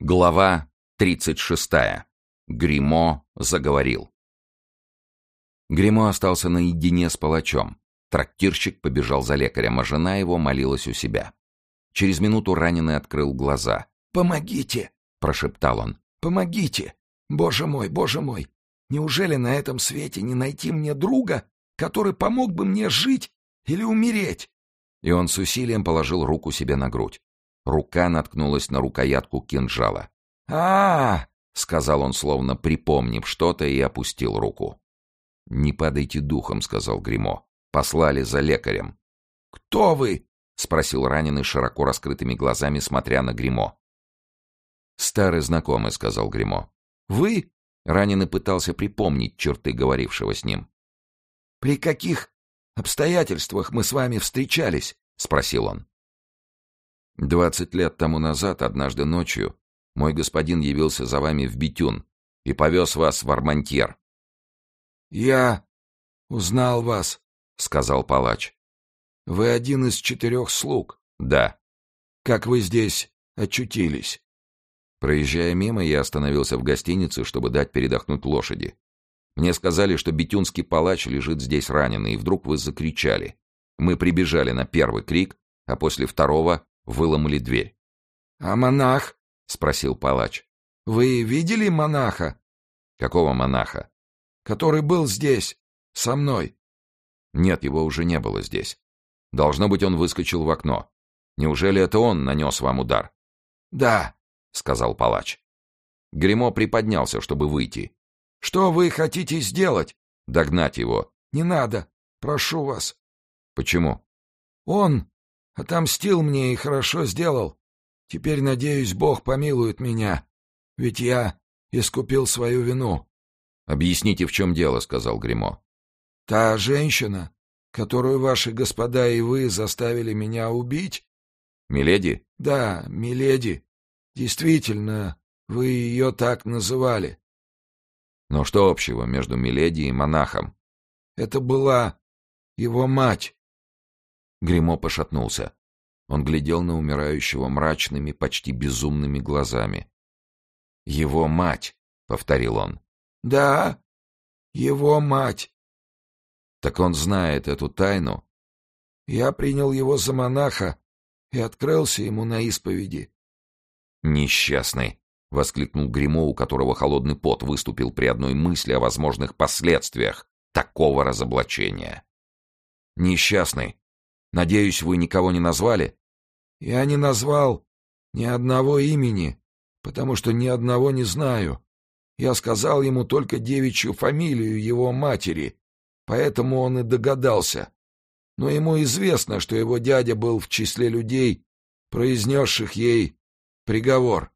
Глава 36. Гримо заговорил. Гримо остался наедине с палачом. Трактирщик побежал за лекарем, а жена его молилась у себя. Через минуту раненый открыл глаза. «Помогите!» — прошептал он. «Помогите! Боже мой, боже мой! Неужели на этом свете не найти мне друга, который помог бы мне жить или умереть?» И он с усилием положил руку себе на грудь. Рука наткнулась на рукоятку кинжала. а, -а, -а сказал он, словно припомнив что-то, и опустил руку. «Не падайте духом», — сказал Гримо. «Послали за лекарем». «Кто вы?» — спросил раненый широко раскрытыми глазами, смотря на Гримо. «Старый знакомый», — сказал Гримо. «Вы?» — раненый пытался припомнить черты говорившего с ним. «При каких обстоятельствах мы с вами встречались?» — спросил он. Двадцать лет тому назад, однажды ночью, мой господин явился за вами в Бетюн и повез вас в Армантьер. — Я узнал вас, — сказал палач. — Вы один из четырех слуг. — Да. — Как вы здесь очутились? Проезжая мимо, я остановился в гостинице, чтобы дать передохнуть лошади. Мне сказали, что битюнский палач лежит здесь раненый, и вдруг вы закричали. Мы прибежали на первый крик, а после второго выломали дверь. — А монах? — спросил палач. — Вы видели монаха? — Какого монаха? — Который был здесь, со мной. — Нет, его уже не было здесь. Должно быть, он выскочил в окно. Неужели это он нанес вам удар? — Да, — сказал палач. Гремо приподнялся, чтобы выйти. — Что вы хотите сделать? — Догнать его. — Не надо, прошу вас. — Почему? — Он Отомстил мне и хорошо сделал. Теперь, надеюсь, Бог помилует меня, ведь я искупил свою вину. — Объясните, в чем дело, — сказал Гримо. Та женщина, которую ваши господа и вы заставили меня убить? — Миледи? — Да, Миледи. Действительно, вы ее так называли. — Но что общего между Миледи и монахом? — Это была его мать. Гримо пошатнулся. Он глядел на умирающего мрачными, почти безумными глазами. «Его мать!» — повторил он. «Да, его мать!» «Так он знает эту тайну?» «Я принял его за монаха и открылся ему на исповеди». «Несчастный!» — воскликнул Гримо, у которого холодный пот выступил при одной мысли о возможных последствиях такого разоблачения. «Несчастный! Надеюсь, вы никого не назвали? Я не назвал ни одного имени, потому что ни одного не знаю. Я сказал ему только девичью фамилию его матери, поэтому он и догадался. Но ему известно, что его дядя был в числе людей, произнесших ей приговор.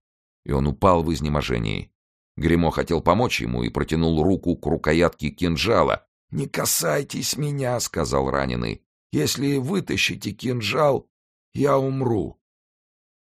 И он упал в изнеможении. Гремо хотел помочь ему и протянул руку к рукоятке кинжала. «Не касайтесь меня», — сказал раненый. Если вытащите кинжал, я умру.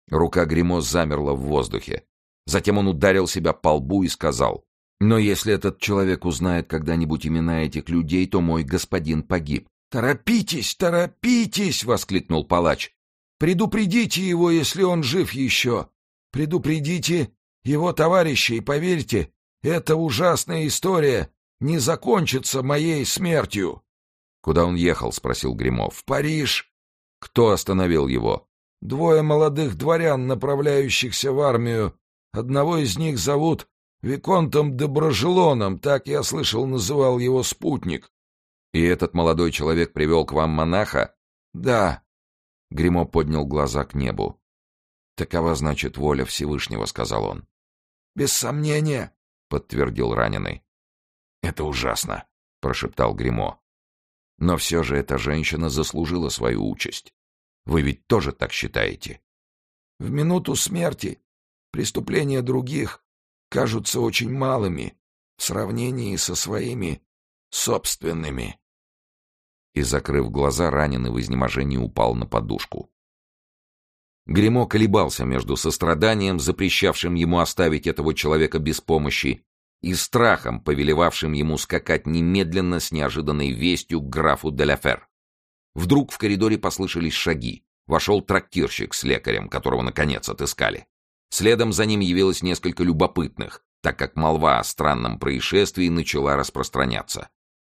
Рука Гримо замерла в воздухе. Затем он ударил себя по лбу и сказал, «Но если этот человек узнает когда-нибудь имена этих людей, то мой господин погиб». «Торопитесь, торопитесь!» — воскликнул палач. «Предупредите его, если он жив еще. Предупредите его товарищей, поверьте, эта ужасная история не закончится моей смертью». «Куда он ехал?» — спросил Гримов. «В Париж». «Кто остановил его?» «Двое молодых дворян, направляющихся в армию. Одного из них зовут Виконтом де Брожелоном, так я слышал, называл его спутник». «И этот молодой человек привел к вам монаха?» «Да». Гримо поднял глаза к небу. «Такова, значит, воля Всевышнего», — сказал он. «Без сомнения», — подтвердил раненый. «Это ужасно», — прошептал Гримо. Но все же эта женщина заслужила свою участь. Вы ведь тоже так считаете? В минуту смерти преступления других кажутся очень малыми в сравнении со своими собственными. И, закрыв глаза, раненый в изнеможении упал на подушку. Гремо колебался между состраданием, запрещавшим ему оставить этого человека без помощи, и страхом, повелевавшим ему скакать немедленно с неожиданной вестью к графу Деляфер. Вдруг в коридоре послышались шаги. Вошел трактирщик с лекарем, которого, наконец, отыскали. Следом за ним явилось несколько любопытных, так как молва о странном происшествии начала распространяться.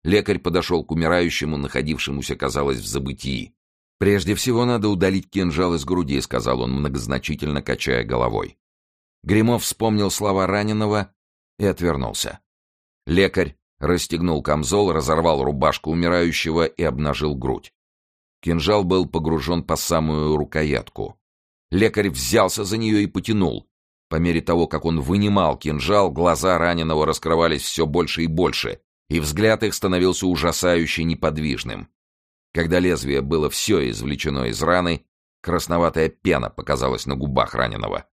Лекарь подошел к умирающему, находившемуся, казалось, в забытии. «Прежде всего надо удалить кинжал из груди», — сказал он, многозначительно качая головой. Гремов вспомнил слова раненого и отвернулся. Лекарь расстегнул камзол, разорвал рубашку умирающего и обнажил грудь. Кинжал был погружен по самую рукоятку. Лекарь взялся за нее и потянул. По мере того, как он вынимал кинжал, глаза раненого раскрывались все больше и больше, и взгляд их становился ужасающе неподвижным. Когда лезвие было все извлечено из раны, красноватая пена показалась на губах раненого.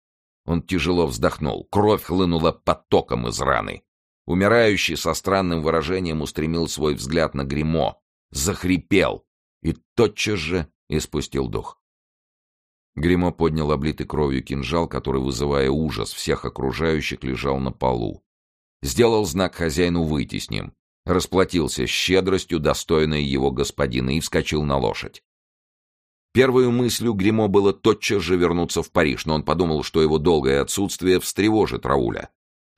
Он тяжело вздохнул, кровь хлынула потоком из раны. Умирающий со странным выражением устремил свой взгляд на гримо, захрипел и тотчас же испустил дух. Гримо поднял облитый кровью кинжал, который, вызывая ужас всех окружающих, лежал на полу. Сделал знак хозяину выйти с ним, расплатился щедростью, достойной его господина, и вскочил на лошадь. Первой мыслью Гримо было тотчас же вернуться в Париж, но он подумал, что его долгое отсутствие встревожит Рауля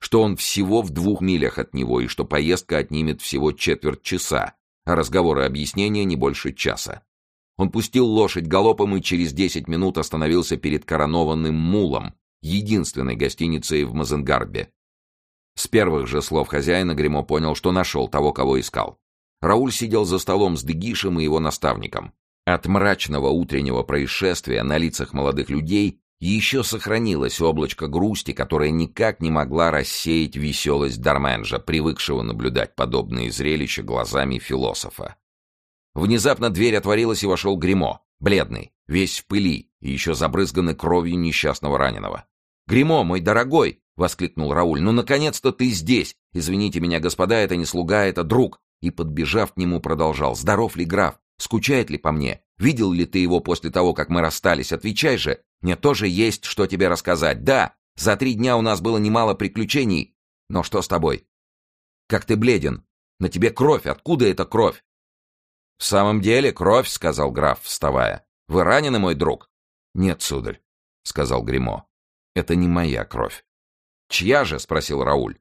что он всего в двух милях от него и что поездка отнимет всего четверть часа, а разговоры объяснения не больше часа. Он пустил лошадь галопом и через десять минут остановился перед коронованным мулом, единственной гостиницей в Мазенгарбе. С первых же слов хозяина Гремо понял, что нашел того, кого искал. Рауль сидел за столом с Дегишем и его наставником. От мрачного утреннего происшествия на лицах молодых людей еще сохранилось облачко грусти, которое никак не могла рассеять веселость Дарменжа, привыкшего наблюдать подобные зрелища глазами философа. Внезапно дверь отворилась и вошел Гримо, бледный, весь в пыли и еще забрызганный кровью несчастного раненого. «Гримо, мой дорогой!» — воскликнул Рауль. «Ну, наконец-то ты здесь! Извините меня, господа, это не слуга, это друг!» И, подбежав к нему, продолжал. «Здоров ли граф? Скучает ли по мне? Видел ли ты его после того, как мы расстались? Отвечай же! Мне тоже есть, что тебе рассказать. Да, за три дня у нас было немало приключений. Но что с тобой? Как ты бледен? На тебе кровь. Откуда эта кровь? В самом деле кровь, — сказал граф, вставая. Вы ранены, мой друг? Нет, сударь, — сказал Гримо. Это не моя кровь. Чья же? — спросил Рауль.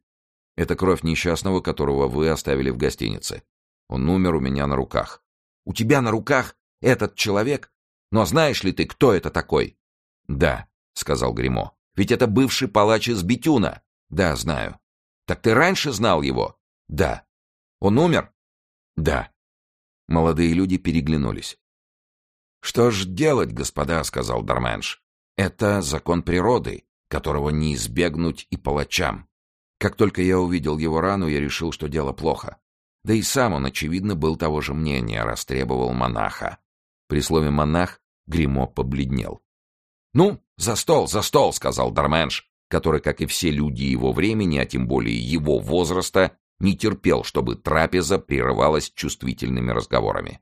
Это кровь несчастного, которого вы оставили в гостинице. Он умер у меня на руках. У тебя на руках этот человек? Но знаешь ли ты, кто это такой? «Да», — сказал Гримо. «Ведь это бывший палач из Бетюна». «Да, знаю». «Так ты раньше знал его?» «Да». «Он умер?» «Да». Молодые люди переглянулись. «Что ж делать, господа?» — сказал Дарменш. «Это закон природы, которого не избегнуть и палачам. Как только я увидел его рану, я решил, что дело плохо. Да и сам он, очевидно, был того же мнения, растребовал монаха. При слове «монах» Гримо побледнел. «Ну, за стол, за стол!» — сказал Дарменш, который, как и все люди его времени, а тем более его возраста, не терпел, чтобы трапеза прерывалась чувствительными разговорами.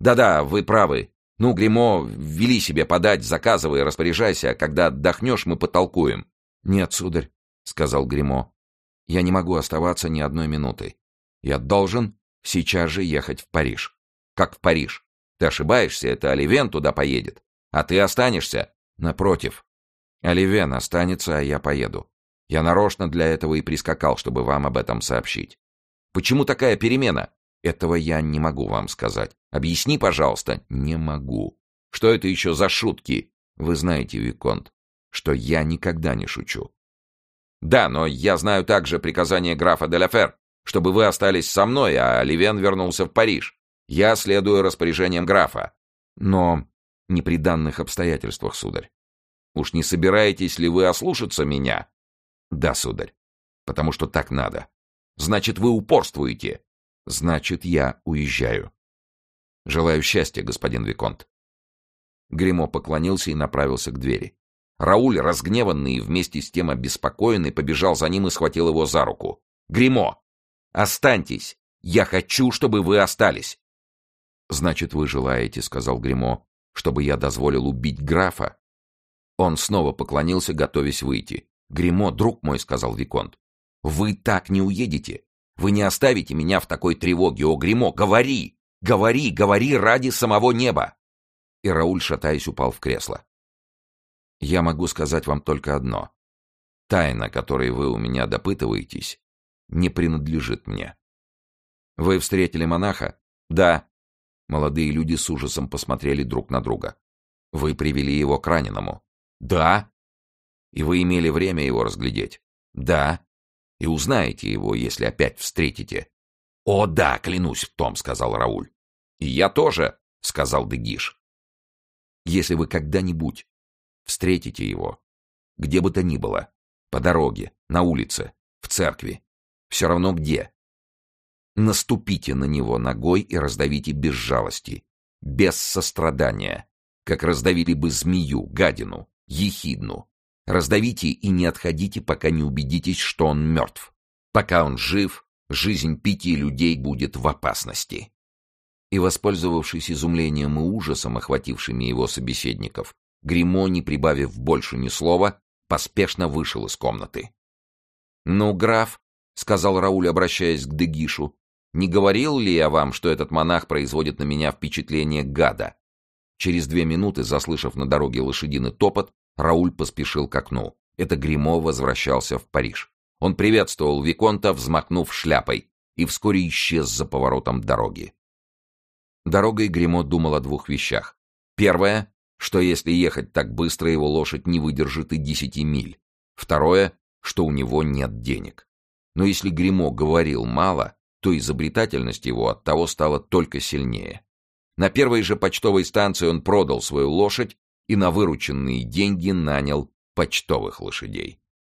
«Да-да, вы правы. Ну, Гримо, вели себе подать, заказывай, распоряжайся, когда отдохнешь, мы потолкуем». «Нет, сударь», — сказал Гримо, — «я не могу оставаться ни одной минуты. Я должен сейчас же ехать в Париж». «Как в Париж? Ты ошибаешься, это Оливен туда поедет. А ты останешься. Напротив. Оливен останется, а я поеду. Я нарочно для этого и прискакал, чтобы вам об этом сообщить. Почему такая перемена? Этого я не могу вам сказать. Объясни, пожалуйста. Не могу. Что это еще за шутки? Вы знаете, Виконт, что я никогда не шучу. Да, но я знаю также приказание графа де Ла чтобы вы остались со мной, а Оливен вернулся в Париж. Я следую распоряжениям графа. Но не при данных обстоятельствах, сударь. Уж не собираетесь ли вы ослушаться меня? Да, сударь. Потому что так надо. Значит, вы упорствуете. Значит, я уезжаю. Желаю счастья, господин Виконт. Гремо поклонился и направился к двери. Рауль, разгневанный и вместе с тем обеспокоенный, побежал за ним и схватил его за руку. «Гремо! Останьтесь! Я хочу, чтобы вы остались!» «Значит, вы желаете, — сказал Гремо, чтобы я дозволил убить графа. Он снова поклонился, готовясь выйти. «Гремо, друг мой», — сказал Виконт, — «вы так не уедете. Вы не оставите меня в такой тревоге. О, Гремо, говори! Говори, говори ради самого неба!» И Рауль, шатаясь, упал в кресло. Я могу сказать вам только одно. Тайна, которой вы у меня допытываетесь, не принадлежит мне. Вы встретили монаха? Да. Молодые люди с ужасом посмотрели друг на друга. Вы привели его к раненому? Да. И вы имели время его разглядеть? Да. И узнаете его, если опять встретите? О, да, клянусь в том, сказал Рауль. И я тоже, сказал Дегиш. Если вы когда-нибудь встретите его, где бы то ни было, по дороге, на улице, в церкви, все равно где, наступите на него ногой и раздавите без жалости, без сострадания, как раздавили бы змею, гадину, ехидну. Раздавите и не отходите, пока не убедитесь, что он мертв. Пока он жив, жизнь пяти людей будет в опасности. И, воспользовавшись изумлением и ужасом, охватившими его собеседников, Гримо, не прибавив больше ни слова, поспешно вышел из комнаты. «Ну, граф», — сказал Рауль, обращаясь к Дегишу, — «не говорил ли я вам, что этот монах производит на меня впечатление гада?» Через две минуты, заслышав на дороге лошадиный топот, Рауль поспешил к окну. Это Гримо возвращался в Париж. Он приветствовал Виконта, взмахнув шляпой, и вскоре исчез за поворотом дороги. Дорогой Гримо думал о двух вещах. Первое, что если ехать так быстро, его лошадь не выдержит и десяти миль. Второе, что у него нет денег. Но если Гримо говорил мало, то изобретательность его от того стала только сильнее. На первой же почтовой станции он продал свою лошадь и на вырученные деньги нанял почтовых лошадей.